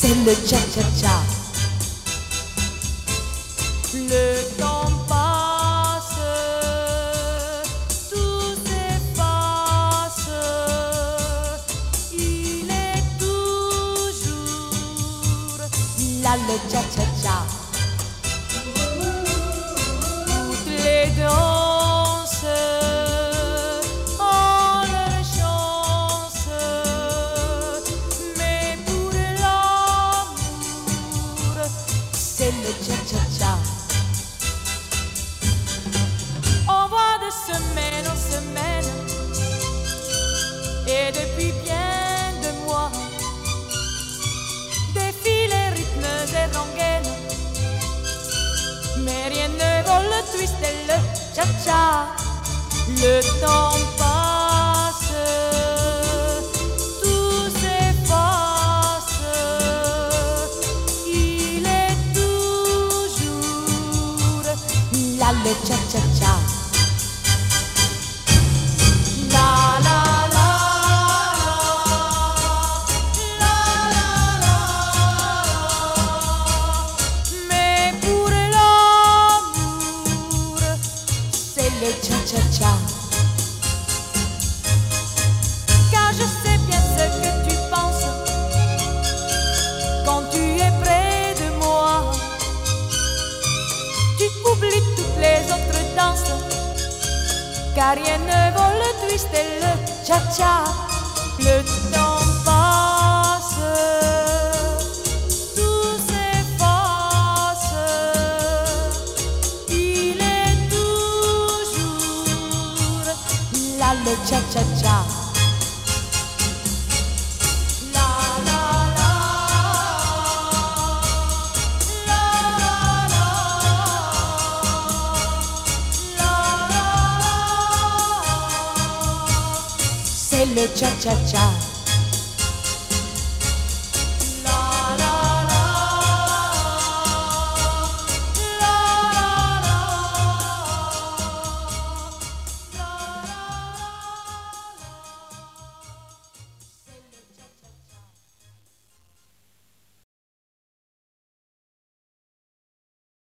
c'est le cha-cha-cha. Le temps passe, tout s'efface, il est toujours là le cha-cha-cha. C'est le cha-cha-cha. Là le cha-cha-cha. La la la la la la mais pour l'amour, c'est le cha-cha-cha. Car car rien ne vaut le twist et le cha-cha. Le temps passe tout s'efface. Il est toujours là le cha-cha-cha. La la. C'est le cha-cha-cha.